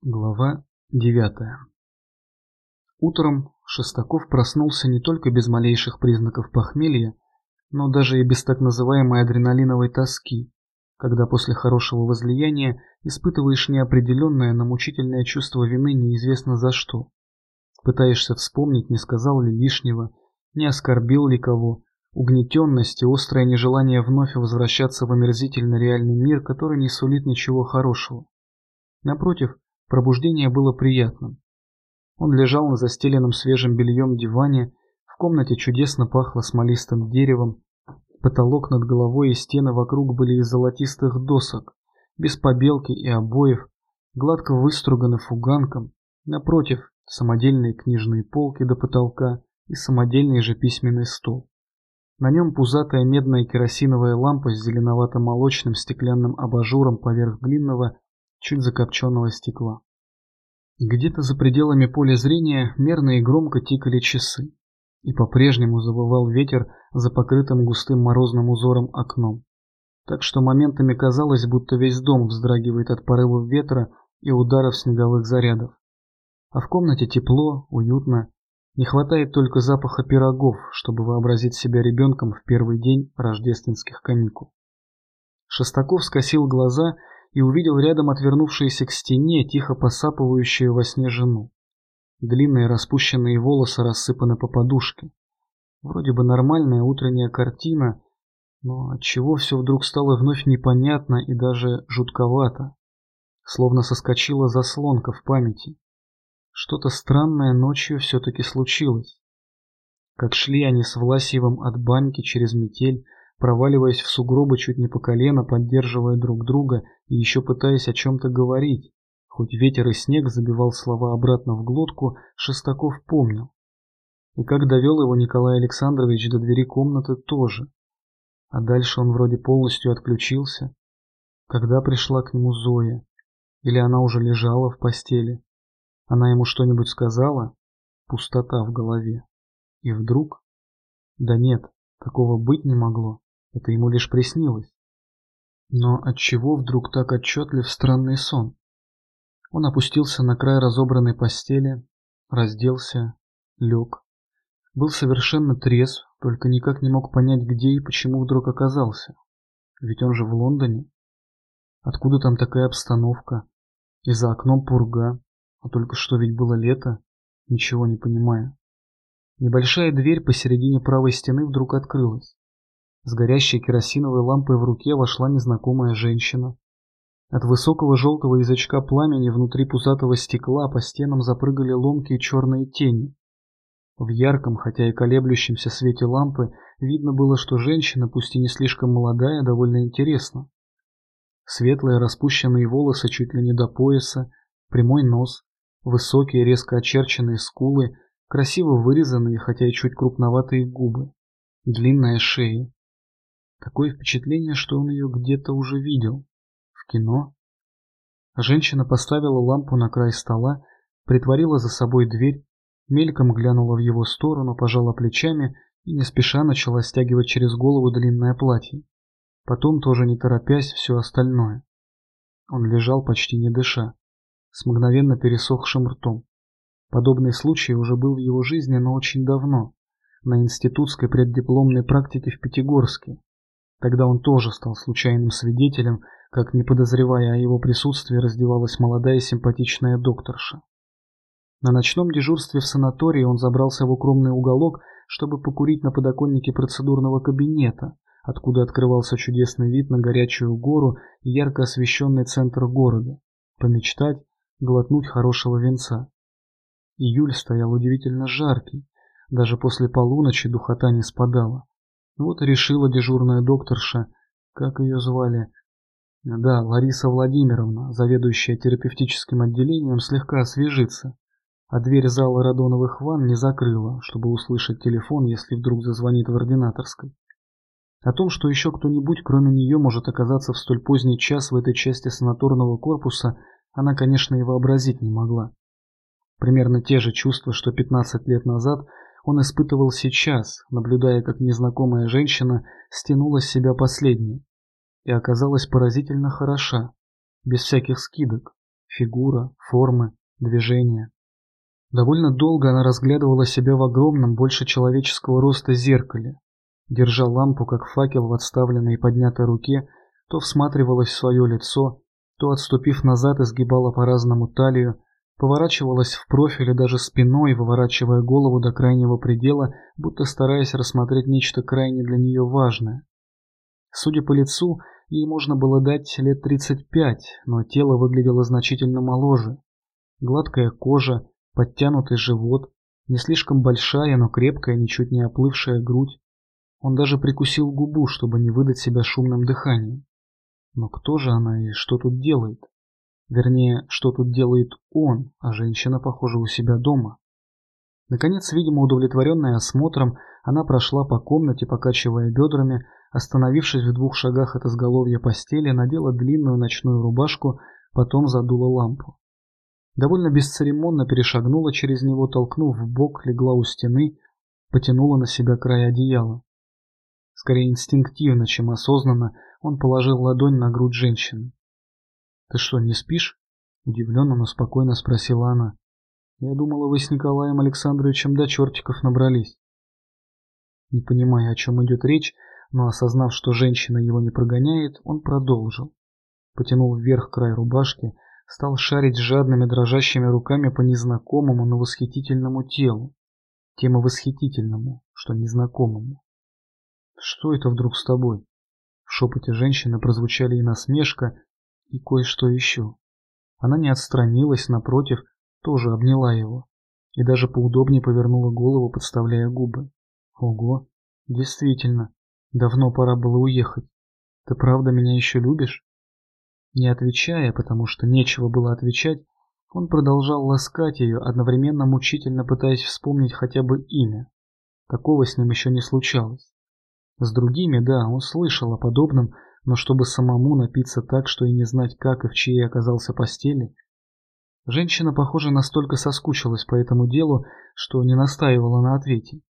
Глава девятая Утром Шестаков проснулся не только без малейших признаков похмелья, но даже и без так называемой адреналиновой тоски, когда после хорошего возлияния испытываешь неопределенное, но мучительное чувство вины неизвестно за что. Пытаешься вспомнить, не сказал ли лишнего, не оскорбил ли кого, угнетенность и острое нежелание вновь возвращаться в омерзительно реальный мир, который не сулит ничего хорошего. Напротив, Пробуждение было приятным. Он лежал на застеленном свежим бельем диване, в комнате чудесно пахло смолистым деревом, потолок над головой и стены вокруг были из золотистых досок, без побелки и обоев, гладко выструганы фуганком, напротив самодельные книжные полки до потолка и самодельный же письменный стол. На нем пузатая медная керосиновая лампа с зеленовато-молочным стеклянным абажуром поверх длинного, чуть закопченного стекла. Где-то за пределами поля зрения мерно и громко тикали часы, и по-прежнему завывал ветер за покрытым густым морозным узором окном. Так что моментами казалось, будто весь дом вздрагивает от порывов ветра и ударов снеговых зарядов. А в комнате тепло, уютно, не хватает только запаха пирогов, чтобы вообразить себя ребенком в первый день рождественских каникул. Шестаков скосил глаза и увидел рядом отвернувшуюся к стене, тихо посапывающую во сне жену. Длинные распущенные волосы рассыпаны по подушке. Вроде бы нормальная утренняя картина, но отчего все вдруг стало вновь непонятно и даже жутковато. Словно соскочила заслонка в памяти. Что-то странное ночью все-таки случилось. Как шли они с Власьевым от баньки через метель, проваливаясь в сугробы чуть не по колено, поддерживая друг друга и еще пытаясь о чем-то говорить. Хоть ветер и снег забивал слова обратно в глотку, Шестаков помнил. И как довел его Николай Александрович до двери комнаты тоже. А дальше он вроде полностью отключился. Когда пришла к нему Зоя? Или она уже лежала в постели? Она ему что-нибудь сказала? Пустота в голове. И вдруг... Да нет, такого быть не могло. Это ему лишь приснилось. Но отчего вдруг так отчетлив странный сон? Он опустился на край разобранной постели, разделся, лег. Был совершенно трезв, только никак не мог понять, где и почему вдруг оказался. Ведь он же в Лондоне. Откуда там такая обстановка? И за окном пурга, а только что ведь было лето, ничего не понимая. Небольшая дверь посередине правой стены вдруг открылась. С горящей керосиновой лампой в руке вошла незнакомая женщина. От высокого желтого язычка пламени внутри пузатого стекла по стенам запрыгали ломкие черные тени. В ярком, хотя и колеблющемся свете лампы видно было, что женщина, пусть и не слишком молодая, довольно интересна. Светлые распущенные волосы чуть ли не до пояса, прямой нос, высокие резко очерченные скулы, красиво вырезанные, хотя и чуть крупноватые губы, длинная шея. Такое впечатление, что он ее где-то уже видел. В кино. Женщина поставила лампу на край стола, притворила за собой дверь, мельком глянула в его сторону, пожала плечами и не спеша начала стягивать через голову длинное платье. Потом, тоже не торопясь, все остальное. Он лежал почти не дыша, с мгновенно пересохшим ртом. Подобный случай уже был в его жизни, но очень давно, на институтской преддипломной практике в Пятигорске, Тогда он тоже стал случайным свидетелем, как, не подозревая о его присутствии, раздевалась молодая симпатичная докторша. На ночном дежурстве в санатории он забрался в укромный уголок, чтобы покурить на подоконнике процедурного кабинета, откуда открывался чудесный вид на горячую гору и ярко освещенный центр города, помечтать, глотнуть хорошего венца. Июль стоял удивительно жаркий, даже после полуночи духота не спадала. Вот решила дежурная докторша, как ее звали, да, Лариса Владимировна, заведующая терапевтическим отделением, слегка освежиться, а дверь зала радоновых ванн не закрыла, чтобы услышать телефон, если вдруг зазвонит в ординаторской. О том, что еще кто-нибудь, кроме нее, может оказаться в столь поздний час в этой части санаторного корпуса, она, конечно, и вообразить не могла. Примерно те же чувства, что 15 лет назад – он испытывал сейчас, наблюдая, как незнакомая женщина стянула с себя последней и оказалась поразительно хороша, без всяких скидок, Фигура, формы, движения. Довольно долго она разглядывала себя в огромном, больше человеческого роста зеркале. Держа лампу, как факел в отставленной и поднятой руке, то всматривалась в свое лицо, то, отступив назад, изгибала по-разному талию, поворачивалась в профиль и даже спиной, выворачивая голову до крайнего предела, будто стараясь рассмотреть нечто крайне для нее важное. Судя по лицу, ей можно было дать лет 35, но тело выглядело значительно моложе. Гладкая кожа, подтянутый живот, не слишком большая, но крепкая, ничуть не оплывшая грудь. Он даже прикусил губу, чтобы не выдать себя шумным дыханием. Но кто же она и что тут делает? Вернее, что тут делает он, а женщина, похоже, у себя дома. Наконец, видимо, удовлетворенная осмотром, она прошла по комнате, покачивая бедрами, остановившись в двух шагах от изголовья постели, надела длинную ночную рубашку, потом задула лампу. Довольно бесцеремонно перешагнула через него, толкнув в бок, легла у стены, потянула на себя край одеяла. Скорее инстинктивно, чем осознанно, он положил ладонь на грудь женщины. «Ты что, не спишь?» – удивленно, но спокойно спросила она. «Я думала, вы с Николаем Александровичем до чертиков набрались». Не понимая, о чем идет речь, но осознав, что женщина его не прогоняет, он продолжил. Потянул вверх край рубашки, стал шарить жадными дрожащими руками по незнакомому, но восхитительному телу. Тем и восхитительному, что незнакомому. «Что это вдруг с тобой?» В шепоте женщины прозвучали и насмешка, и кое-что еще. Она не отстранилась, напротив, тоже обняла его. И даже поудобнее повернула голову, подставляя губы. Ого, действительно, давно пора было уехать. Ты правда меня еще любишь? Не отвечая, потому что нечего было отвечать, он продолжал ласкать ее, одновременно мучительно пытаясь вспомнить хотя бы имя. Такого с ним еще не случалось. С другими, да, он слышал о подобном, но чтобы самому напиться так, что и не знать, как и в чьей оказался постели. Женщина, похоже, настолько соскучилась по этому делу, что не настаивала на ответе.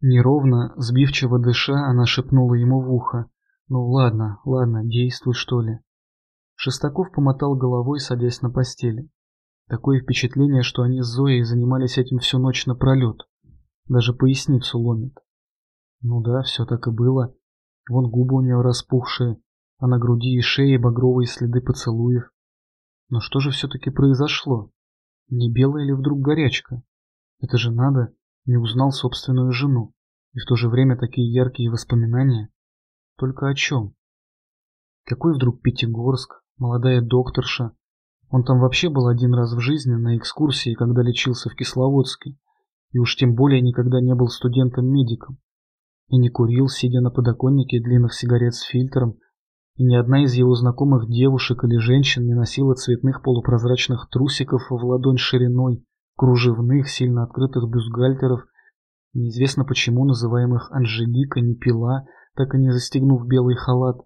Неровно, сбивчиво дыша, она шепнула ему в ухо. «Ну ладно, ладно, действуй, что ли». Шестаков помотал головой, садясь на постели. Такое впечатление, что они с Зоей занимались этим всю ночь напролет. Даже поясницу ломит. Ну да, все так и было. Вон губы у нее распухшие, а на груди и шее багровые следы поцелуев. Но что же все-таки произошло? Не белая ли вдруг горячка? Это же надо, не узнал собственную жену. И в то же время такие яркие воспоминания. Только о чем? Какой вдруг Пятигорск, молодая докторша? Он там вообще был один раз в жизни на экскурсии, когда лечился в Кисловодске. И уж тем более никогда не был студентом-медиком и не курил, сидя на подоконнике длинных сигарет с фильтром, и ни одна из его знакомых девушек или женщин не носила цветных полупрозрачных трусиков в ладонь шириной, кружевных, сильно открытых бюстгальтеров, неизвестно почему называемых Анжелика не пила, так и не застегнув белый халат,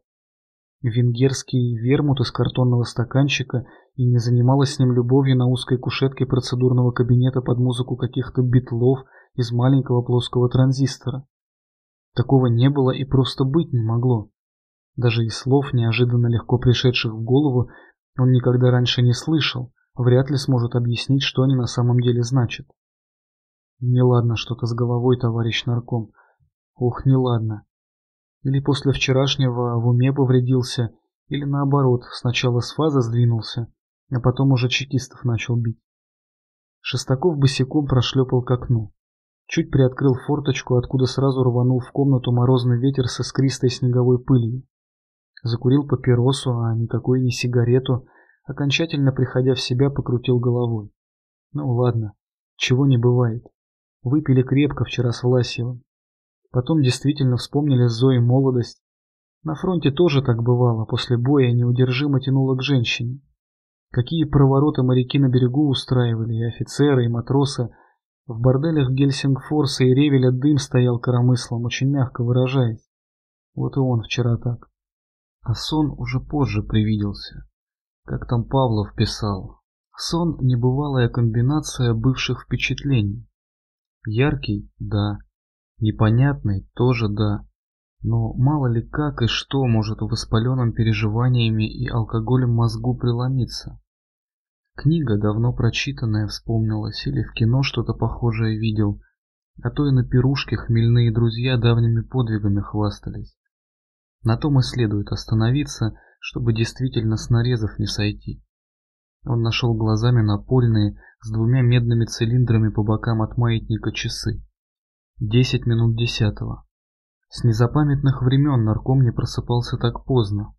венгерский вермут из картонного стаканчика и не занималась с ним любовью на узкой кушетке процедурного кабинета под музыку каких-то битлов из маленького плоского транзистора. Такого не было и просто быть не могло. Даже из слов, неожиданно легко пришедших в голову, он никогда раньше не слышал, вряд ли сможет объяснить, что они на самом деле значат. Неладно что-то с головой, товарищ нарком. Ох, неладно. Или после вчерашнего в уме повредился, или наоборот, сначала с фазы сдвинулся, а потом уже чекистов начал бить. Шестаков босиком прошлепал к окну. Чуть приоткрыл форточку, откуда сразу рванул в комнату морозный ветер со скристой снеговой пылью. Закурил папиросу, а никакой не сигарету, окончательно приходя в себя, покрутил головой. Ну ладно, чего не бывает. Выпили крепко вчера с Власьевым. Потом действительно вспомнили с молодость. На фронте тоже так бывало, после боя неудержимо тянуло к женщине. Какие провороты моряки на берегу устраивали, и офицеры, и матросы, в борделях Гельсингфорса и Ревеля дым стоял коромыслом, очень мягко выражаясь. Вот и он вчера так. А сон уже позже привиделся. Как там Павлов писал. Сон – небывалая комбинация бывших впечатлений. Яркий – да. Непонятный – тоже да. Но мало ли как и что может в воспаленном переживаниями и алкоголем мозгу преломиться. Книга, давно прочитанная, вспомнилась, или в кино что-то похожее видел, а то и на пирушке хмельные друзья давними подвигами хвастались. На том и следует остановиться, чтобы действительно с нарезов не сойти. Он нашел глазами напольные, с двумя медными цилиндрами по бокам от маятника часы. Десять минут десятого. С незапамятных времен нарком не просыпался так поздно,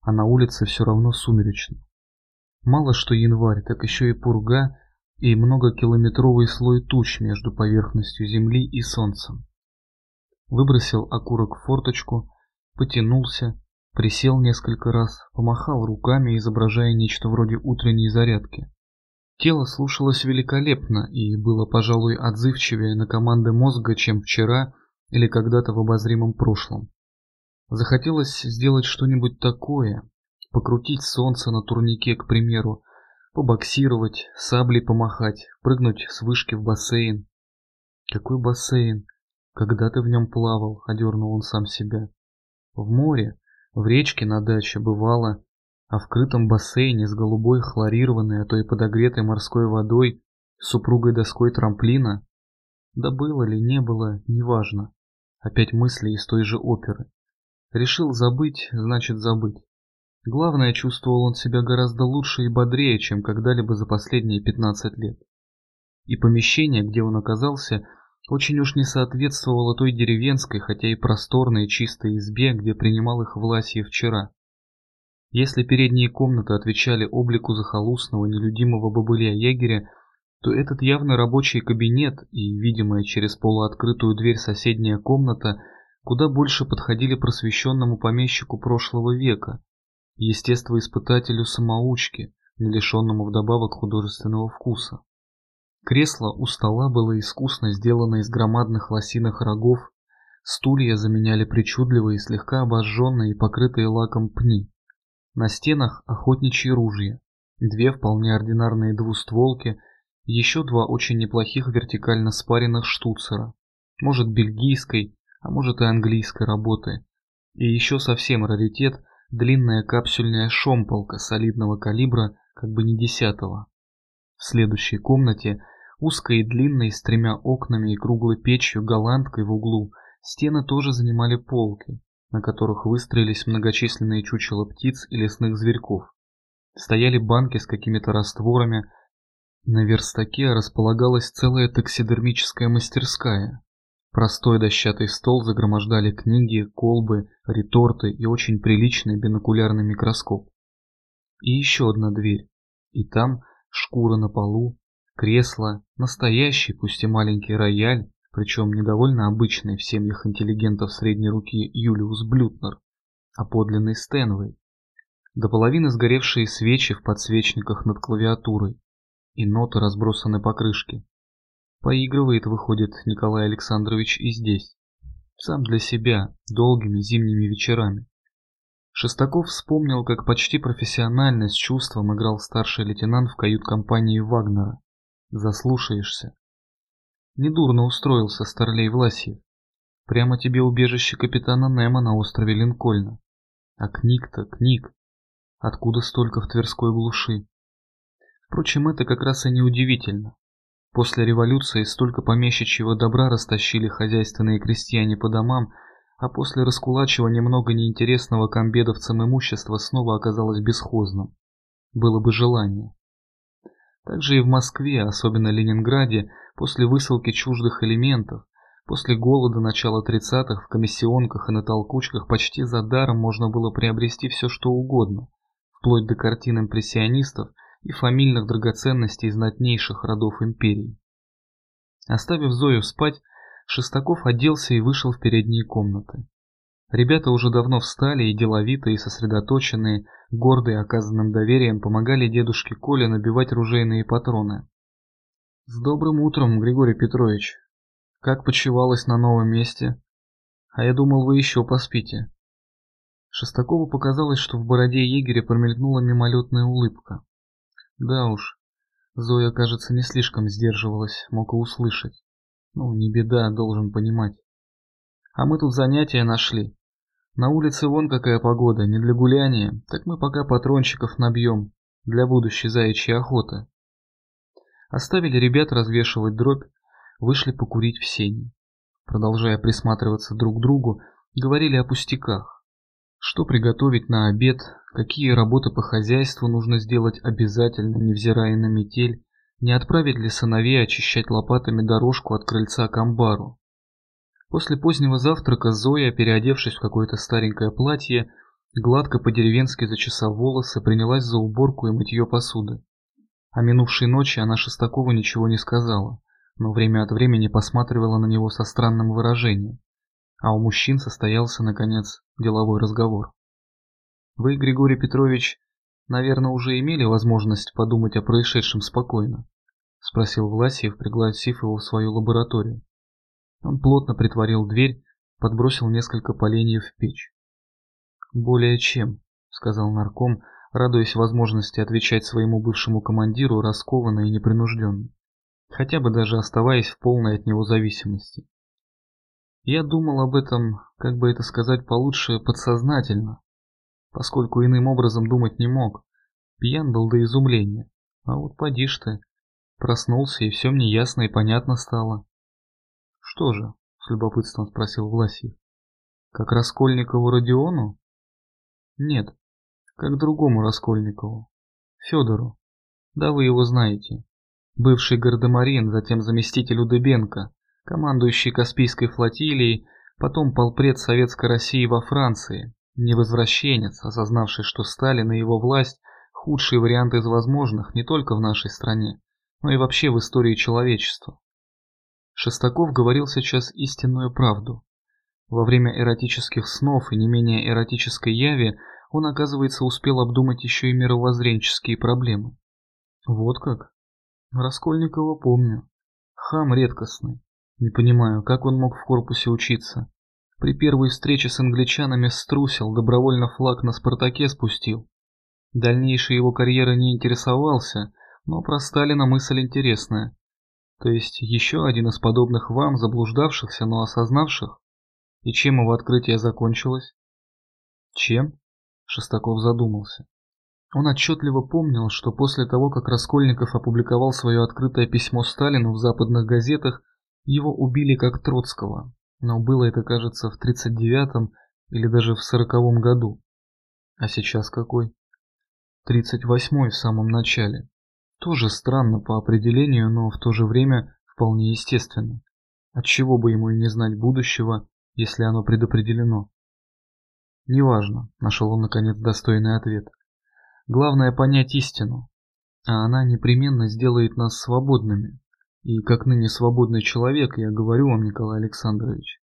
а на улице все равно сумеречно. Мало что январь, так еще и пурга и многокилометровый слой туч между поверхностью земли и солнцем. Выбросил окурок в форточку, потянулся, присел несколько раз, помахал руками, изображая нечто вроде утренней зарядки. Тело слушалось великолепно и было, пожалуй, отзывчивее на команды мозга, чем вчера или когда-то в обозримом прошлом. Захотелось сделать что-нибудь такое, покрутить солнце на турнике, к примеру, побоксировать, саблей помахать, прыгнуть с вышки в бассейн. Какой бассейн? Когда ты в нем плавал, одернул он сам себя. В море, в речке на даче бывало, а в крытом бассейне с голубой хлорированной, а то и подогретой морской водой, супругой доской трамплина? Да было ли, не было, неважно. Опять мысли из той же оперы. Решил забыть, значит забыть. Главное, чувствовал он себя гораздо лучше и бодрее, чем когда-либо за последние 15 лет. И помещение, где он оказался, очень уж не соответствовало той деревенской, хотя и просторной чистой избе, где принимал их Власье вчера. Если передние комнаты отвечали облику захолустного, нелюдимого бобыля-егеря, то этот явно рабочий кабинет и, видимая через полуоткрытую дверь соседняя комната, куда больше подходили просвещенному помещику прошлого века, естествоиспытателю-самоучке, не лишенному вдобавок художественного вкуса. Кресло у стола было искусно сделано из громадных лосиных рогов, стулья заменяли причудливые, слегка обожженные и покрытые лаком пни. На стенах охотничьи ружья, две вполне ординарные двустволки, еще два очень неплохих вертикально спаренных штуцера, может бельгийской, а может и английской работы, и еще совсем раритет – длинная капсюльная шомполка солидного калибра, как бы не десятого. В следующей комнате, узкой и длинной, с тремя окнами и круглой печью голландкой в углу, стены тоже занимали полки, на которых выстроились многочисленные чучела птиц и лесных зверьков. Стояли банки с какими-то растворами, на верстаке располагалась целая таксидермическая мастерская, Простой дощатый стол загромождали книги, колбы, реторты и очень приличный бинокулярный микроскоп. И еще одна дверь. И там шкура на полу, кресло, настоящий, пусть и маленький рояль, причем не довольно обычный в семьях интеллигентов средней руки Юлиус Блютнер, а подлинный Стэнвей. До половины сгоревшие свечи в подсвечниках над клавиатурой, и ноты разбросаны по крышке. Поигрывает, выходит, Николай Александрович и здесь. Сам для себя, долгими зимними вечерами. Шестаков вспомнил, как почти профессионально, с чувством играл старший лейтенант в кают-компании Вагнера. Заслушаешься. Недурно устроился Старлей Власьев. Прямо тебе убежище капитана Немо на острове Линкольна. А книг-то, книг. Откуда столько в Тверской глуши? Впрочем, это как раз и неудивительно. После революции столько помещичьего добра растащили хозяйственные крестьяне по домам, а после раскулачивания много неинтересного комбедовцам имущества снова оказалось бесхозным. Было бы желание. Также и в Москве, особенно Ленинграде, после высылки чуждых элементов, после голода начала 30-х в комиссионках и на толкучках почти за даром можно было приобрести все что угодно, вплоть до картин импрессионистов – и фамильных драгоценностей знатнейших родов империи. Оставив Зою спать, Шестаков оделся и вышел в передние комнаты. Ребята уже давно встали и деловитые, и сосредоточенные, гордые оказанным доверием, помогали дедушке Коле набивать ружейные патроны. «С добрым утром, Григорий Петрович! Как почевалось на новом месте? А я думал, вы еще поспите». Шестакову показалось, что в бороде егеря промелькнула мимолетная улыбка. Да уж, Зоя, кажется, не слишком сдерживалась, мог и услышать. Ну, не беда, должен понимать. А мы тут занятия нашли. На улице вон какая погода, не для гуляния, так мы пока патрончиков набьем. для будущей заячьей охоты. Оставили ребят развешивать дробь, вышли покурить в сене. Продолжая присматриваться друг к другу, говорили о пустяках. Что приготовить на обед, какие работы по хозяйству нужно сделать обязательно, невзирая на метель, не отправить ли сыновей очищать лопатами дорожку от крыльца к амбару. После позднего завтрака Зоя, переодевшись в какое-то старенькое платье, гладко по-деревенски зачесав волосы, принялась за уборку и мытье посуды. О минувшей ночи она Шестакову ничего не сказала, но время от времени посматривала на него со странным выражением. А у мужчин состоялся, наконец, деловой разговор. «Вы, Григорий Петрович, наверное, уже имели возможность подумать о происшедшем спокойно?» — спросил Власьев, пригласив его в свою лабораторию. Он плотно притворил дверь, подбросил несколько поленьев в печь. «Более чем», — сказал нарком, радуясь возможности отвечать своему бывшему командиру раскованно и непринужденно, хотя бы даже оставаясь в полной от него зависимости. Я думал об этом, как бы это сказать получше, подсознательно, поскольку иным образом думать не мог. Пьян был до изумления. А вот поди ж ты. Проснулся, и все мне ясно и понятно стало. Что же? С любопытством спросил Власий. Как Раскольникову Родиону? Нет, как другому Раскольникову. Федору. Да вы его знаете. Бывший гардемарин, затем заместитель Удыбенко, командующий Каспийской флотилией, потом полпред Советской России во Франции, невозвращенец, осознавший, что Сталин и его власть – худший вариант из возможных не только в нашей стране, но и вообще в истории человечества. Шестаков говорил сейчас истинную правду. Во время эротических снов и не менее эротической яви он, оказывается, успел обдумать еще и мировоззренческие проблемы. Вот как? Раскольникова помню. Хам редкостный. Не понимаю, как он мог в корпусе учиться. При первой встрече с англичанами струсил, добровольно флаг на «Спартаке» спустил. Дальнейшей его карьера не интересовался, но про Сталина мысль интересная. То есть еще один из подобных вам, заблуждавшихся, но осознавших? И чем его открытие закончилось? Чем? Шестаков задумался. Он отчетливо помнил, что после того, как Раскольников опубликовал свое открытое письмо Сталину в западных газетах, его убили как Троцкого. Но было это, кажется, в 39-м или даже в 40-м году. А сейчас какой? 38-й в самом начале. Тоже странно по определению, но в то же время вполне естественно. Отчего бы ему и не знать будущего, если оно предопределено? Неважно, нашел он наконец достойный ответ. Главное понять истину, а она непременно сделает нас свободными. И как ныне свободный человек, я говорю вам, Николай Александрович,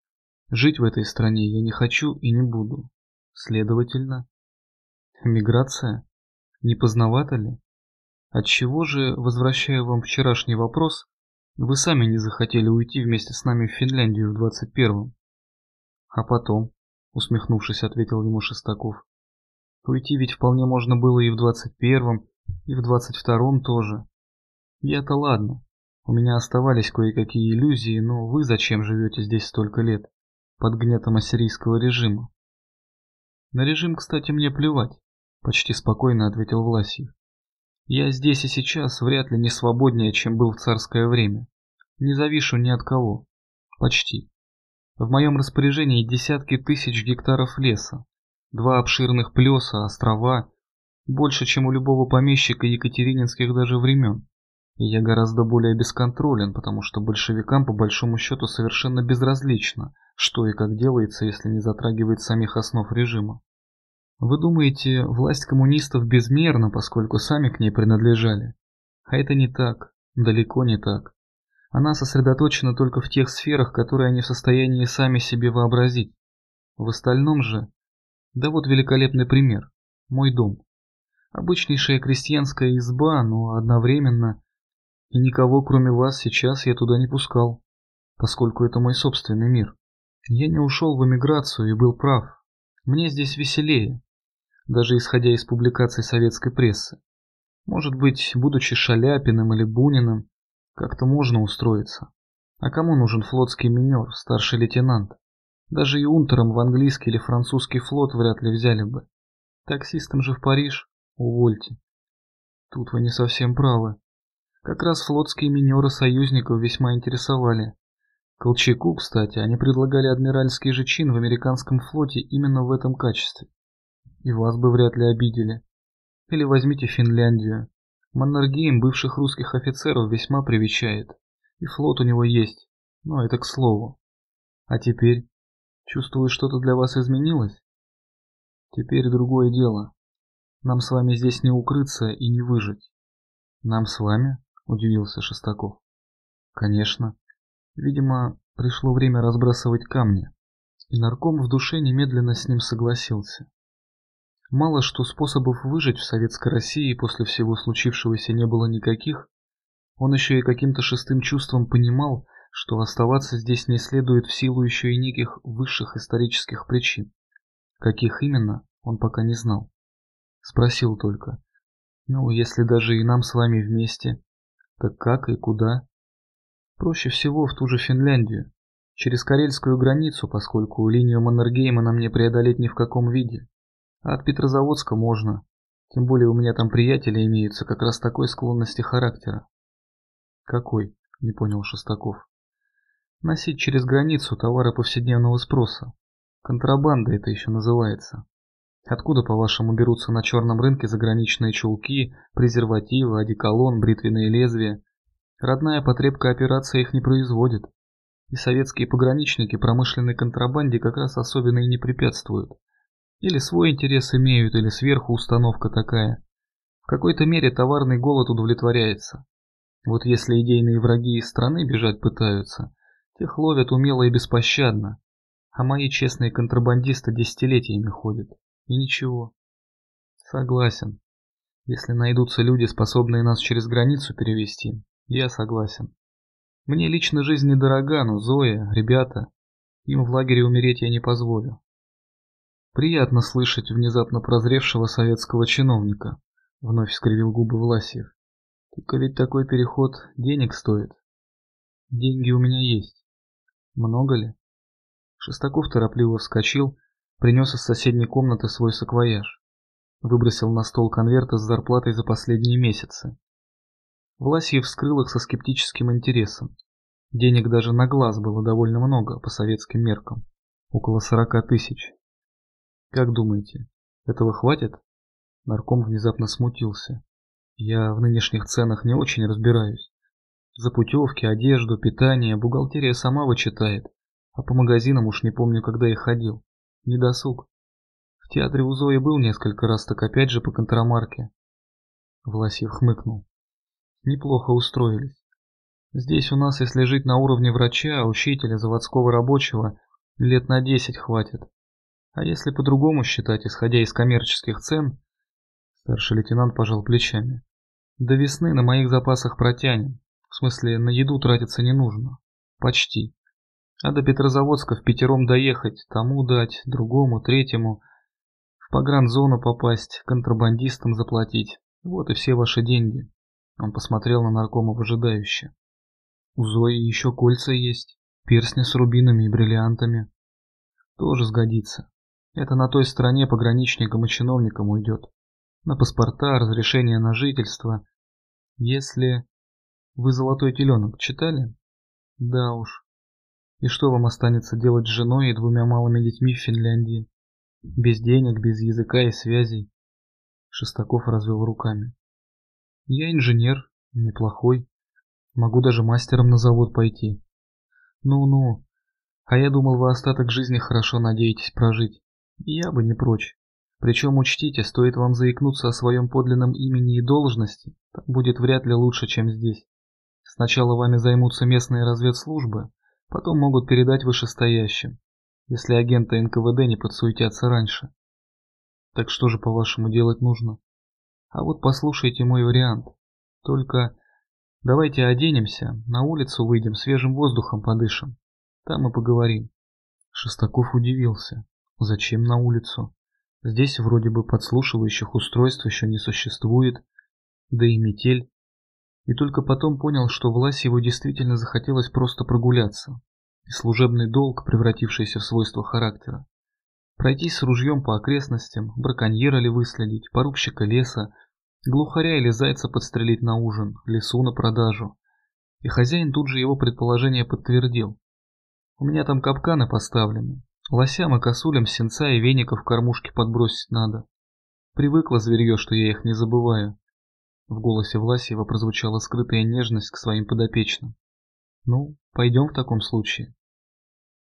жить в этой стране я не хочу и не буду. Следовательно, миграция? Не поздновато ли? Отчего же, возвращая вам вчерашний вопрос, вы сами не захотели уйти вместе с нами в Финляндию в 21-м? А потом, усмехнувшись, ответил ему Шестаков. Уйти ведь вполне можно было и в 21-м, и в 22-м тоже. Я-то ладно. У меня оставались кое-какие иллюзии, но вы зачем живете здесь столько лет? Под гнетом ассирийского режима. На режим, кстати, мне плевать, почти спокойно ответил Власьев. Я здесь и сейчас вряд ли не свободнее, чем был в царское время. Не завишу ни от кого. Почти. В моем распоряжении десятки тысяч гектаров леса, два обширных плеса, острова, больше, чем у любого помещика екатерининских даже времен. Я гораздо более бесконтролен, потому что большевикам по большому счету совершенно безразлично, что и как делается, если не затрагивает самих основ режима. Вы думаете, власть коммунистов безмерна, поскольку сами к ней принадлежали? А это не так, далеко не так. Она сосредоточена только в тех сферах, которые они в состоянии сами себе вообразить. В остальном же... Да вот великолепный пример. Мой дом. Обычнейшая крестьянская изба, но одновременно... И никого, кроме вас, сейчас я туда не пускал, поскольку это мой собственный мир. Я не ушел в эмиграцию и был прав. Мне здесь веселее даже исходя из публикаций советской прессы. Может быть, будучи Шаляпиным или Буниным, как-то можно устроиться. А кому нужен флотский минер, старший лейтенант? Даже и унтером в английский или французский флот вряд ли взяли бы. Таксистом же в Париж? Увольте. Тут вы не совсем правы. Как раз флотские минеры союзников весьма интересовали. Колчаку, кстати, они предлагали адмиральский же чин в американском флоте именно в этом качестве. И вас бы вряд ли обидели. Или возьмите Финляндию. Маннергейм бывших русских офицеров весьма привечает. И флот у него есть. Но это к слову. А теперь? Чувствую, что-то для вас изменилось? Теперь другое дело. Нам с вами здесь не укрыться и не выжить. Нам с вами? Удивился Шестаков. Конечно. Видимо, пришло время разбрасывать камни. И нарком в душе немедленно с ним согласился. Мало что способов выжить в советской России после всего случившегося не было никаких, он еще и каким-то шестым чувством понимал, что оставаться здесь не следует в силу еще и неких высших исторических причин. Каких именно, он пока не знал. Спросил только, ну, если даже и нам с вами вместе, так как и куда? Проще всего в ту же Финляндию, через карельскую границу, поскольку линию Маннергейма нам не преодолеть ни в каком виде. А от Петрозаводска можно. Тем более у меня там приятели имеются как раз такой склонности характера. Какой? Не понял Шестаков. Носить через границу товары повседневного спроса. Контрабанда это еще называется. Откуда, по-вашему, берутся на черном рынке заграничные чулки, презервативы, одеколон, бритвенные лезвия? Родная потребка операция их не производит. И советские пограничники промышленной контрабанде как раз особенно и не препятствуют. Или свой интерес имеют, или сверху установка такая. В какой-то мере товарный голод удовлетворяется. Вот если идейные враги из страны бежать пытаются, тех ловят умело и беспощадно. А мои честные контрабандисты десятилетиями ходят. И ничего. Согласен. Если найдутся люди, способные нас через границу перевести, я согласен. Мне лично жизнь недорога, но Зоя, ребята, им в лагере умереть я не позволю. Приятно слышать внезапно прозревшего советского чиновника, вновь скривил губы Власьев. Только ведь такой переход денег стоит. Деньги у меня есть. Много ли? Шестаков торопливо вскочил, принес из соседней комнаты свой саквояж. Выбросил на стол конверты с зарплатой за последние месяцы. Власьев вскрыл их со скептическим интересом. Денег даже на глаз было довольно много по советским меркам. Около сорока тысяч. Как думаете, этого хватит? Нарком внезапно смутился. Я в нынешних ценах не очень разбираюсь. За путевки, одежду, питание бухгалтерия сама вычитает, а по магазинам уж не помню, когда я ходил. Не досуг. В театре у Зои был несколько раз, так опять же по контрамарке. Власьев хмыкнул. Неплохо устроились. Здесь у нас, если жить на уровне врача, учителя, заводского рабочего, лет на десять хватит. А если по-другому считать, исходя из коммерческих цен, старший лейтенант пожал плечами. До весны на моих запасах протянем. В смысле, на еду тратиться не нужно. Почти. А до Петрозаводска в пятером доехать, тому дать, другому, третьему. В погранзону попасть, контрабандистам заплатить. Вот и все ваши деньги. Он посмотрел на наркома выжидающе. У Зои еще кольца есть, перстни с рубинами и бриллиантами. Тоже сгодится. Это на той стороне пограничникам и чиновникам уйдет. На паспорта, разрешение на жительство. Если... Вы «Золотой теленок» читали? Да уж. И что вам останется делать с женой и двумя малыми детьми в Финляндии? Без денег, без языка и связей. Шестаков развел руками. Я инженер, неплохой. Могу даже мастером на завод пойти. Ну-ну. А я думал, вы остаток жизни хорошо надеетесь прожить. Я бы не прочь. Причем учтите, стоит вам заикнуться о своем подлинном имени и должности, так будет вряд ли лучше, чем здесь. Сначала вами займутся местные разведслужбы, потом могут передать вышестоящим, если агенты НКВД не подсуетятся раньше. Так что же, по-вашему, делать нужно? А вот послушайте мой вариант. Только давайте оденемся, на улицу выйдем, свежим воздухом подышим. Там и поговорим. Шестаков удивился. Зачем на улицу? Здесь вроде бы подслушивающих устройств еще не существует, да и метель. И только потом понял, что власть его действительно захотелось просто прогуляться. И служебный долг, превратившийся в свойство характера. Пройтись с ружьем по окрестностям, браконьера ли выследить, порубщика леса, Глухаря или зайца подстрелить на ужин, лесу на продажу. И хозяин тут же его предположение подтвердил. У меня там капканы поставлены. Лосям и косулям сенца и веников в кормушке подбросить надо. Привыкла зверье, что я их не забываю. В голосе Власьева прозвучала скрытая нежность к своим подопечным. Ну, пойдем в таком случае.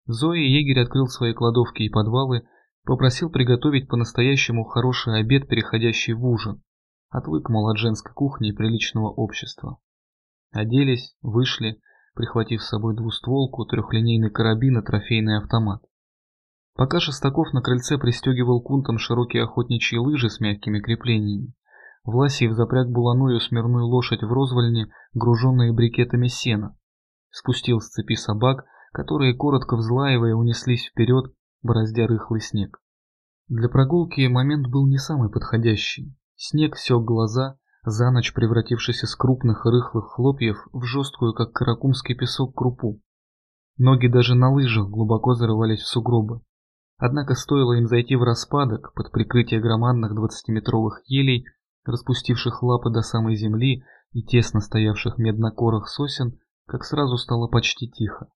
Зои егерь открыл свои кладовки и подвалы, попросил приготовить по-настоящему хороший обед, переходящий в ужин. Отвык, мол, от женской кухни и приличного общества. Оделись, вышли, прихватив с собой двустволку, трехлинейный карабин и трофейный автомат. Пока Шестаков на крыльце пристегивал кунтом широкие охотничьи лыжи с мягкими креплениями, Власиев запряг буланую смирную лошадь в розвальне, груженные брикетами сена. Спустил с цепи собак, которые, коротко взлаивая, унеслись вперед, бороздя рыхлый снег. Для прогулки момент был не самый подходящий. Снег сёк глаза, за ночь превратившись из крупных рыхлых хлопьев в жесткую, как каракумский песок, крупу. Ноги даже на лыжах глубоко зарывались в сугробы. Однако стоило им зайти в распадок под прикрытие громадных двадцатиметровых елей, распустивших лапы до самой земли и тесно стоявших меднокорых сосен, как сразу стало почти тихо.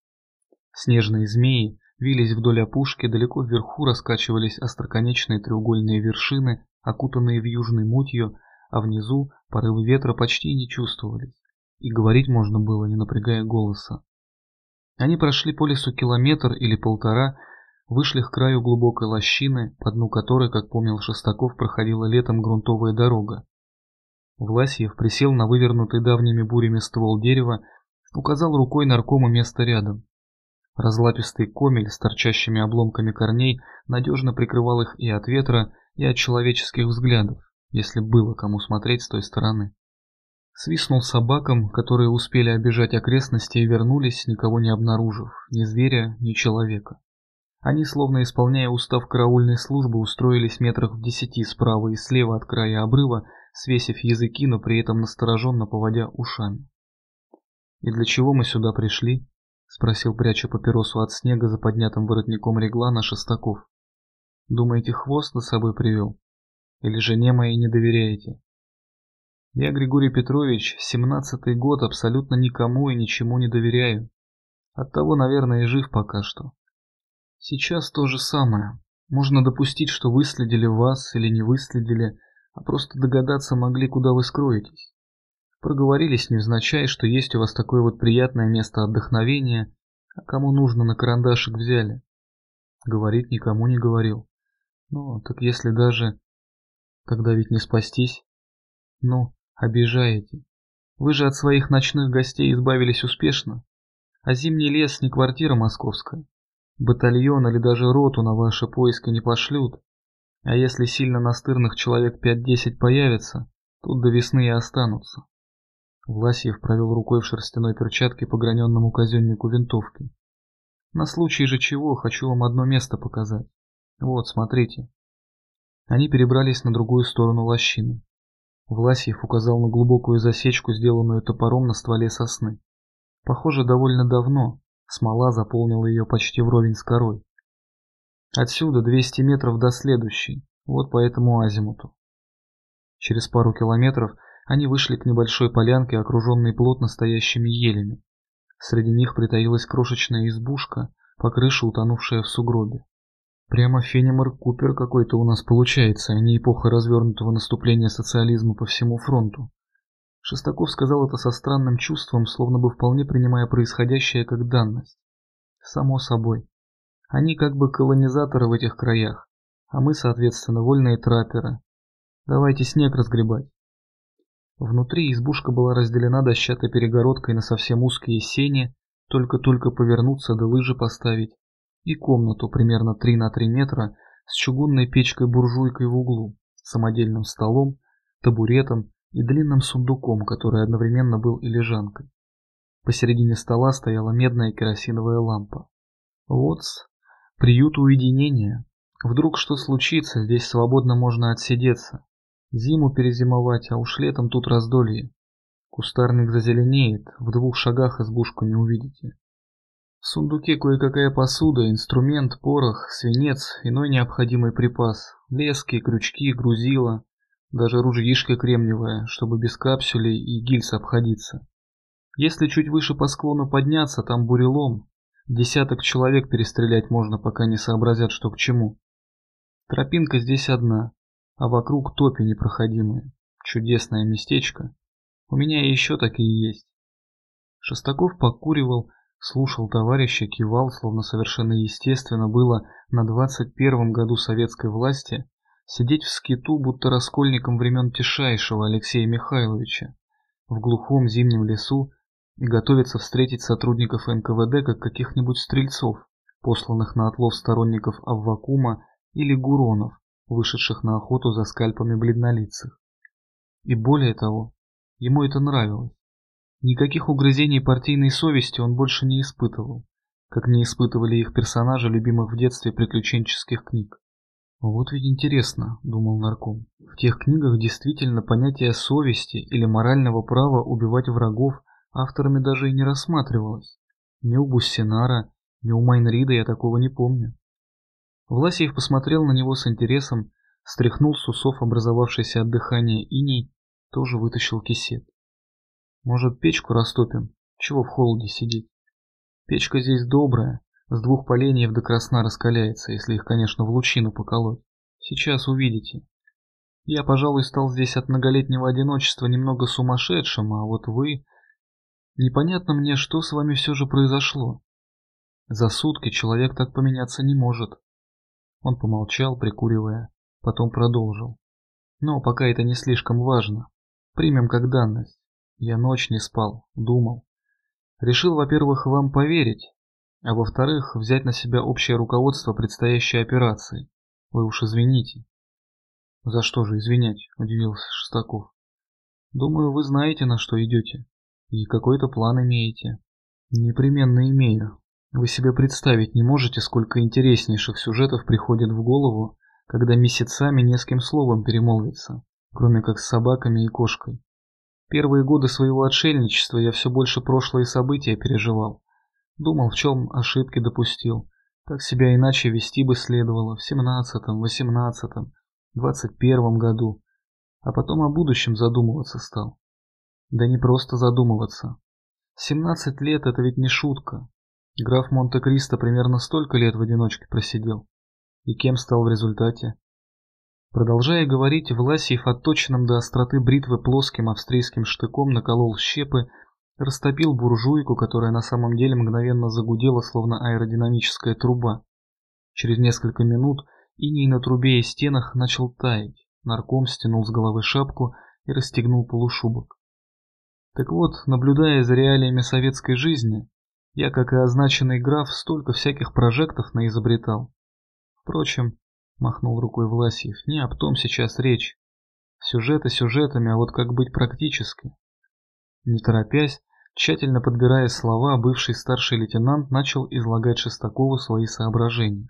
Снежные змеи вились вдоль опушки, далеко вверху раскачивались остроконечные треугольные вершины, окутанные вьюжной мутью, а внизу порывы ветра почти не чувствовались, и говорить можно было, не напрягая голоса. Они прошли по лесу километр или полтора, вышли к краю глубокой лощины, по дну которой, как помнил Шестаков, проходила летом грунтовая дорога. Власьев присел на вывернутый давними бурями ствол дерева, указал рукой наркому место рядом. Разлапистый комель с торчащими обломками корней надежно прикрывал их и от ветра, и от человеческих взглядов, если было кому смотреть с той стороны. Свистнул собакам, которые успели обижать окрестности и вернулись, никого не обнаружив, ни зверя, ни человека. Они, словно исполняя устав караульной службы, устроились метрах в десяти справа и слева от края обрыва, свесив языки, но при этом настороженно поводя ушами. «И для чего мы сюда пришли?» — спросил, пряча папиросу от снега за поднятым воротником реглана Шестаков. «Думаете, хвост на собой привел? Или жене моей не доверяете?» «Я, Григорий Петрович, семнадцатый год абсолютно никому и ничему не доверяю. Оттого, наверное, и жив пока что. Сейчас то же самое. Можно допустить, что выследили вас или не выследили, а просто догадаться могли, куда вы скроетесь. Проговорились невзначай, что есть у вас такое вот приятное место отдохновения, а кому нужно на карандашик взяли. Говорить никому не говорил. Ну, так если даже... Тогда ведь не спастись. Ну, обижаете. Вы же от своих ночных гостей избавились успешно. А зимний лес не квартира московская. Батальон или даже роту на ваши поиски не пошлют. А если сильно настырных человек 5-10 появится, тут до весны и останутся. Власьев провел рукой в шерстяной перчатке по граненному казеннику винтовки. На случай же чего хочу вам одно место показать. Вот, смотрите. Они перебрались на другую сторону лощины. Власьев указал на глубокую засечку, сделанную топором на стволе сосны. Похоже, довольно давно, Смола заполнила ее почти вровень с корой. Отсюда 200 метров до следующей, вот по этому азимуту. Через пару километров они вышли к небольшой полянке, окруженной плотно стоящими елями. Среди них притаилась крошечная избушка, по крыше утонувшая в сугробе. Прямо Фенимор Купер какой-то у нас получается, а не эпоха развернутого наступления социализма по всему фронту. Шестаков сказал это со странным чувством, словно бы вполне принимая происходящее как данность. Само собой. Они как бы колонизаторы в этих краях, а мы, соответственно, вольные трапперы. Давайте снег разгребать. Внутри избушка была разделена дощатой перегородкой на совсем узкие сени, только-только повернуться да лыжи поставить, и комнату примерно 3 на 3 метра с чугунной печкой-буржуйкой в углу, самодельным столом, табуретом и длинным сундуком, который одновременно был и лежанкой. Посередине стола стояла медная керосиновая лампа. Вот, приют уединения. Вдруг что случится, здесь свободно можно отсидеться. Зиму перезимовать, а уж летом тут раздолье. Кустарник зазеленеет, в двух шагах избушку не увидите. В сундуке кое-какая посуда, инструмент, порох, свинец, иной необходимый припас, лески, крючки, грузила, Даже ружьишко кремниевое, чтобы без капсулей и гильз обходиться. Если чуть выше по склону подняться, там бурелом. Десяток человек перестрелять можно, пока не сообразят, что к чему. Тропинка здесь одна, а вокруг топи непроходимые. Чудесное местечко. У меня еще такие есть. Шестаков покуривал, слушал товарища, кивал, словно совершенно естественно было на 21 году советской власти сидеть в скиту, будто раскольником времен Тишайшего Алексея Михайловича, в глухом зимнем лесу и готовиться встретить сотрудников НКВД как каких-нибудь стрельцов, посланных на отлов сторонников Аввакума или Гуронов, вышедших на охоту за скальпами бледнолицых. И более того, ему это нравилось. Никаких угрызений партийной совести он больше не испытывал, как не испытывали их персонажи любимых в детстве приключенческих книг. Вот ведь интересно, думал нарком. В тех книгах действительно понятие совести или морального права убивать врагов авторами даже и не рассматривалось. Ни у Буссинара, ни у Майнрида я такого не помню. Власиев посмотрел на него с интересом, стряхнул с усов образовавшийся от дыхания иней, тоже вытащил кисет. Может, печку растопим? Чего в холоде сидеть? Печка здесь добрая, с двух поленьев до красна раскаляется, если их, конечно, в лучину поколоть. Сейчас увидите. Я, пожалуй, стал здесь от многолетнего одиночества немного сумасшедшим, а вот вы... Непонятно мне, что с вами все же произошло. За сутки человек так поменяться не может. Он помолчал, прикуривая, потом продолжил. Но пока это не слишком важно. Примем как данность. Я ночь не спал, думал. Решил, во-первых, вам поверить, а во-вторых, взять на себя общее руководство предстоящей операции. Вы уж извините. За что же извинять, удивился Шестаков. Думаю, вы знаете, на что идете. И какой-то план имеете. Непременно имею. Вы себе представить не можете, сколько интереснейших сюжетов приходит в голову, когда месяцами не с кем словом перемолвиться, кроме как с собаками и кошкой. Первые годы своего отшельничества я все больше прошлые события переживал. Думал, в чем ошибки допустил. Как себя иначе вести бы следовало в семнадцатом, восемнадцатом, двадцать первом году. А потом о будущем задумываться стал. Да не просто задумываться. Семнадцать лет это ведь не шутка. Граф Монте-Кристо примерно столько лет в одиночке просидел. И кем стал в результате? Продолжая говорить, Власиев отточенным до остроты бритвы плоским австрийским штыком наколол щепы, растопил буржуйку, которая на самом деле мгновенно загудела, словно аэродинамическая труба. Через несколько минут иней на трубе и стенах начал таять. Нарком стянул с головы шапку и расстегнул полушубок. Так вот, наблюдая за реалиями советской жизни, я, как и означенный граф, столько всяких прожектов наизобретал. Впрочем, махнул рукой Власьев, не об том сейчас речь. Сюжеты сюжетами, а вот как быть практически? Не торопясь, тщательно подбирая слова, бывший старший лейтенант начал излагать Шестакову свои соображения.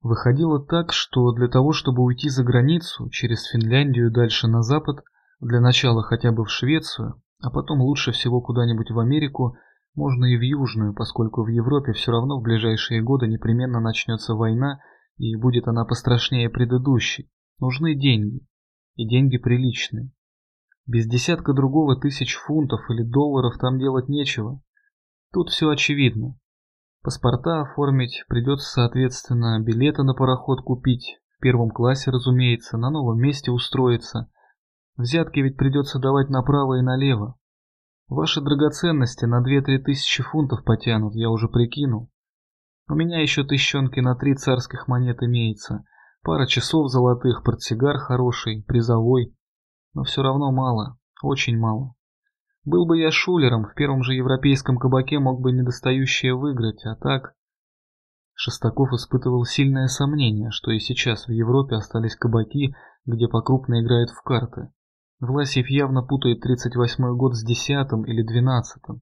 Выходило так, что для того, чтобы уйти за границу, через Финляндию дальше на запад, для начала хотя бы в Швецию, а потом лучше всего куда-нибудь в Америку, можно и в Южную, поскольку в Европе все равно в ближайшие годы непременно начнется война, и будет она пострашнее предыдущей. Нужны деньги. И деньги приличные. Без десятка другого тысяч фунтов или долларов там делать нечего. Тут все очевидно. Паспорта оформить, придется, соответственно, билеты на пароход купить, в первом классе, разумеется, на новом месте устроиться. Взятки ведь придется давать направо и налево. Ваши драгоценности на 2-3 тысячи фунтов потянут, я уже прикинул. У меня еще тыщенки на три царских монет имеется. Пара часов золотых, портсигар хороший, призовой. Но все равно мало, очень мало. Был бы я шулером, в первом же европейском кабаке мог бы недостающее выиграть, а так... Шестаков испытывал сильное сомнение, что и сейчас в Европе остались кабаки, где покрупно играют в карты. Власьев явно путает 38-й год с 10-м или 12-м.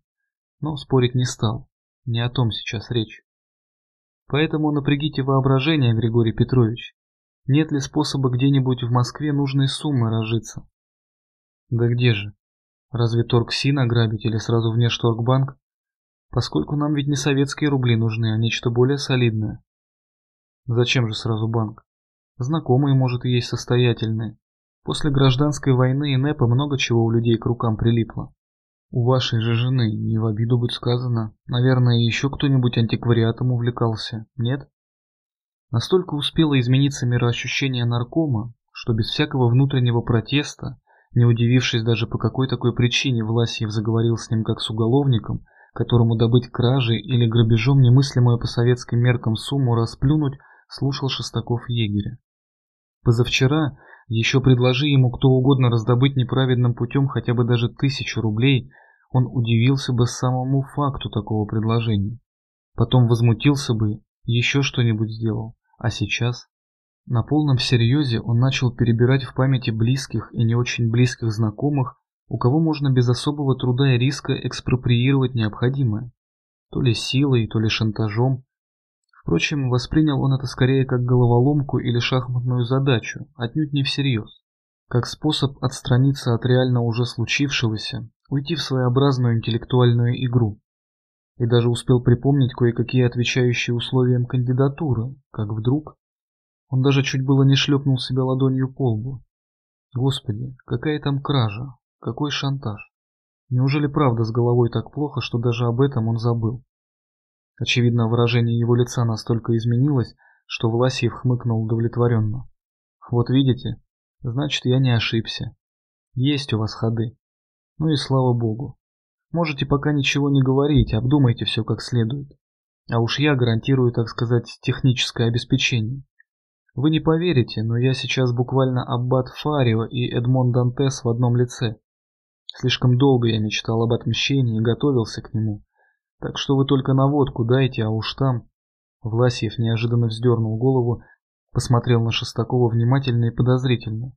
Но спорить не стал. Не о том сейчас речь. Поэтому напрягите воображение, Григорий Петрович. Нет ли способа где-нибудь в Москве нужной суммы разжиться? Да где же? Разве Торгсин ограбить или сразу внешторгбанк? Поскольку нам ведь не советские рубли нужны, а нечто более солидное. Зачем же сразу банк? Знакомые, может, и есть состоятельные. После гражданской войны и НЭПа много чего у людей к рукам прилипло. У вашей же жены, не в обиду быть сказано, наверное, еще кто-нибудь антиквариатом увлекался, нет? Настолько успело измениться мироощущение наркома, что без всякого внутреннего протеста, не удивившись даже по какой такой причине Власьев заговорил с ним как с уголовником, которому добыть кражей или грабежом немыслимую по советским меркам сумму расплюнуть, слушал Шестаков егеря. Позавчера, еще предложи ему кто угодно раздобыть неправедным путем хотя бы даже тысячу рублей, он удивился бы самому факту такого предложения. Потом возмутился бы, еще что-нибудь сделал. А сейчас? На полном серьезе он начал перебирать в памяти близких и не очень близких знакомых, у кого можно без особого труда и риска экспроприировать необходимое. То ли силой, то ли шантажом. Впрочем, воспринял он это скорее как головоломку или шахматную задачу, отнюдь не всерьез. Как способ отстраниться от реально уже случившегося, уйти в своеобразную интеллектуальную игру. И даже успел припомнить кое-какие отвечающие условиям кандидатуры, как вдруг он даже чуть было не шлепнул себя ладонью по лбу. Господи, какая там кража, какой шантаж. Неужели правда с головой так плохо, что даже об этом он забыл? Очевидно, выражение его лица настолько изменилось, что Власьев хмыкнул удовлетворенно. Вот видите, значит я не ошибся. Есть у вас ходы. Ну и слава богу. Можете пока ничего не говорить, обдумайте все как следует. А уж я гарантирую, так сказать, техническое обеспечение. Вы не поверите, но я сейчас буквально аббат Фарио и Эдмон Дантес в одном лице. Слишком долго я мечтал об отмщении и готовился к нему. Так что вы только наводку дайте, а уж там... Власьев неожиданно вздернул голову, посмотрел на Шестакова внимательно и подозрительно.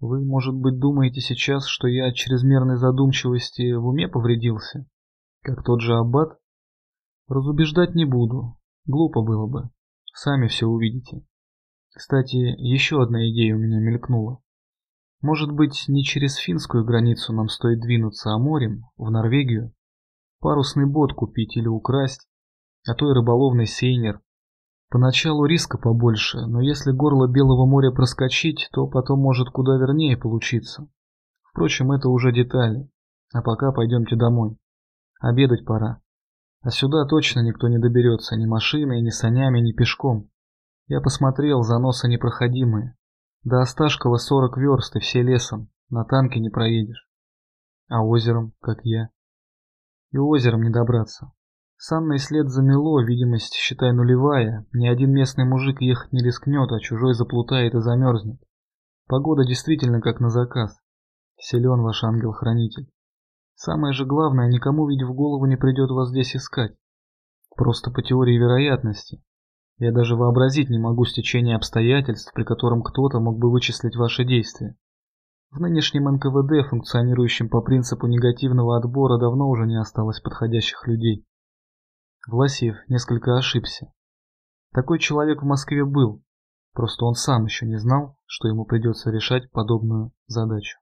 Вы, может быть, думаете сейчас, что я от чрезмерной задумчивости в уме повредился? Как тот же аббат? Разубеждать не буду. Глупо было бы. Сами все увидите. Кстати, еще одна идея у меня мелькнула. Может быть, не через финскую границу нам стоит двинуться, а морем, в Норвегию? Парусный бот купить или украсть, а то и рыболовный сейнер. Поначалу риска побольше, но если горло Белого моря проскочить, то потом может куда вернее получиться. Впрочем, это уже детали. А пока пойдемте домой. Обедать пора. А сюда точно никто не доберется ни машиной, ни санями, ни пешком. Я посмотрел, заносы непроходимые. До Осташкова сорок верст и все лесом, на танке не проедешь. А озером, как я. И озером не добраться. Санный след замело, видимость, считай, нулевая. Ни один местный мужик ехать не рискнет, а чужой заплутает и замерзнет. Погода действительно как на заказ. Силен ваш ангел-хранитель. Самое же главное, никому ведь в голову не придет вас здесь искать. Просто по теории вероятности. Я даже вообразить не могу стечение обстоятельств, при котором кто-то мог бы вычислить ваши действия. В нынешнем НКВД, функционирующем по принципу негативного отбора, давно уже не осталось подходящих людей. Власиев несколько ошибся. Такой человек в Москве был, просто он сам еще не знал, что ему придется решать подобную задачу.